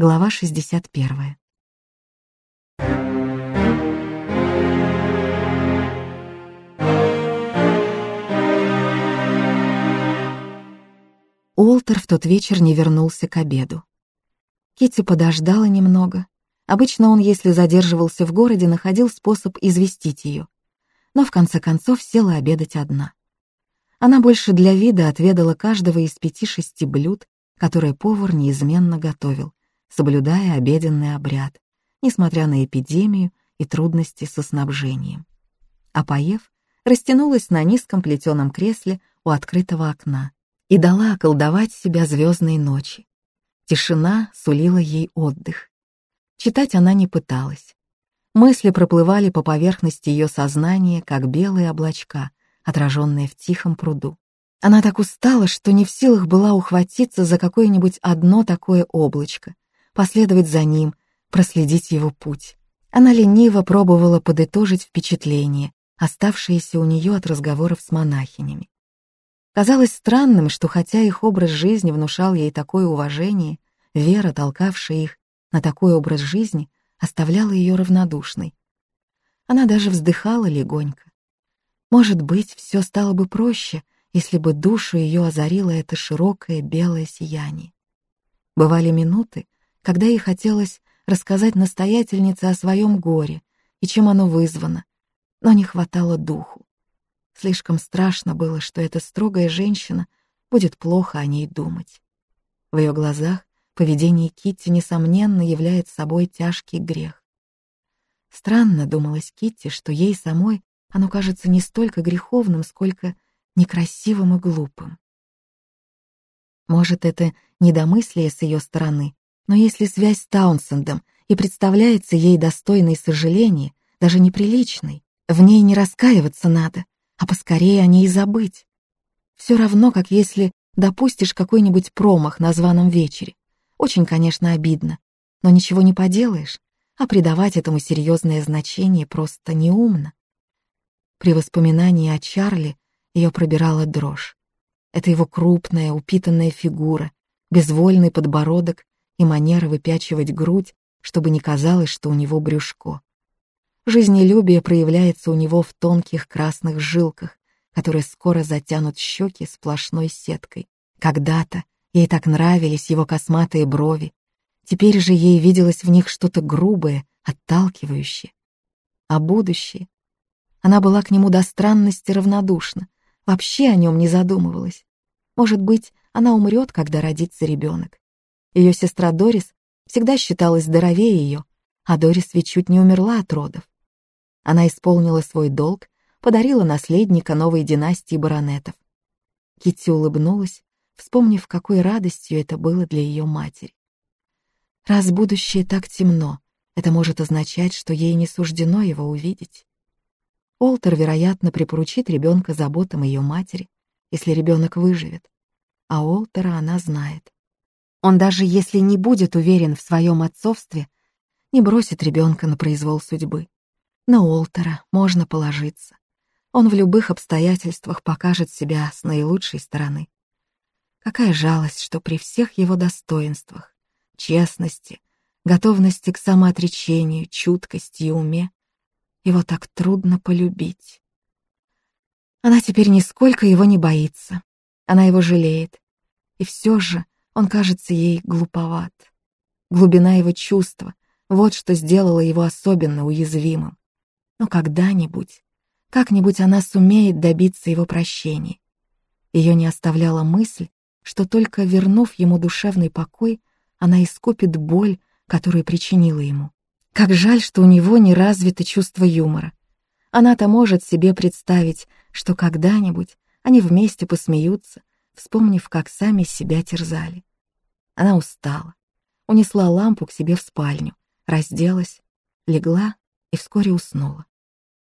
Глава 61. Уолтер в тот вечер не вернулся к обеду. Китти подождала немного. Обычно он, если задерживался в городе, находил способ известить ее. Но в конце концов села обедать одна. Она больше для вида отведала каждого из пяти-шести блюд, которые повар неизменно готовил, соблюдая обеденный обряд, несмотря на эпидемию и трудности со снабжением. А поев, растянулась на низком плетеном кресле у открытого окна и дала околдовать себя звездной ночи. Тишина сулила ей отдых. Читать она не пыталась. Мысли проплывали по поверхности ее сознания, как белые облачка, отраженные в тихом пруду. Она так устала, что не в силах была ухватиться за какое-нибудь одно такое облачко, последовать за ним, проследить его путь. Она лениво пробовала подытожить впечатления, оставшиеся у нее от разговоров с монахинями. Казалось странным, что хотя их образ жизни внушал ей такое уважение, вера, толкавшая их на такой образ жизни, оставляла ее равнодушной. Она даже вздыхала легонько. Может быть, все стало бы проще, если бы душу ее озарило это широкое белое сияние. Бывали минуты, когда ей хотелось рассказать настоятельнице о своем горе и чем оно вызвано, но не хватало духу. Слишком страшно было, что эта строгая женщина будет плохо о ней думать. В ее глазах поведение Китти, несомненно, является собой тяжкий грех. Странно, думалось Китти, что ей самой оно кажется не столько греховным, сколько некрасивым и глупым. Может, это недомыслие с ее стороны, но если связь с Таунсендом и представляется ей достойной сожаления, даже неприличной, в ней не раскаиваться надо, а поскорее о ней забыть. Все равно, как если допустишь какой-нибудь промах на званом вечере. Очень, конечно, обидно, но ничего не поделаешь, а придавать этому серьезное значение просто неумно. При воспоминании о Чарли ее пробирала дрожь. Это его крупная, упитанная фигура, безвольный подбородок и манера выпячивать грудь, чтобы не казалось, что у него брюшко. Жизнелюбие проявляется у него в тонких красных жилках, которые скоро затянут щеки сплошной сеткой. Когда-то ей так нравились его косматые брови, теперь же ей виделось в них что-то грубое, отталкивающее. А будущее? Она была к нему до странности равнодушна, вообще о нем не задумывалась. Может быть, она умрет, когда родится ребенок. Ее сестра Дорис всегда считалась здоровее ее, а Дорис ведь чуть не умерла от родов. Она исполнила свой долг, подарила наследника новой династии баронетов. Китти улыбнулась, вспомнив, какой радостью это было для ее матери. Раз будущее так темно, это может означать, что ей не суждено его увидеть. Олтер, вероятно, припоручит ребенка заботам ее матери, если ребенок выживет. А Олтера она знает. Он даже если не будет уверен в своем отцовстве, не бросит ребенка на произвол судьбы. На Олтера можно положиться. Он в любых обстоятельствах покажет себя с наилучшей стороны. Какая жалость, что при всех его достоинствах, честности, готовности к самоотречению, чуткости и уме, его так трудно полюбить. Она теперь нисколько его не боится, она его жалеет, и все же он кажется ей глуповат. Глубина его чувства — вот что сделало его особенно уязвимым. Но когда-нибудь, как-нибудь она сумеет добиться его прощения. Ее не оставляла мысль, что только вернув ему душевный покой, она искупит боль, которую причинила ему. Как жаль, что у него не развито чувство юмора. Она-то может себе представить, что когда-нибудь они вместе посмеются, вспомнив, как сами себя терзали. Она устала, унесла лампу к себе в спальню, разделась, легла и вскоре уснула.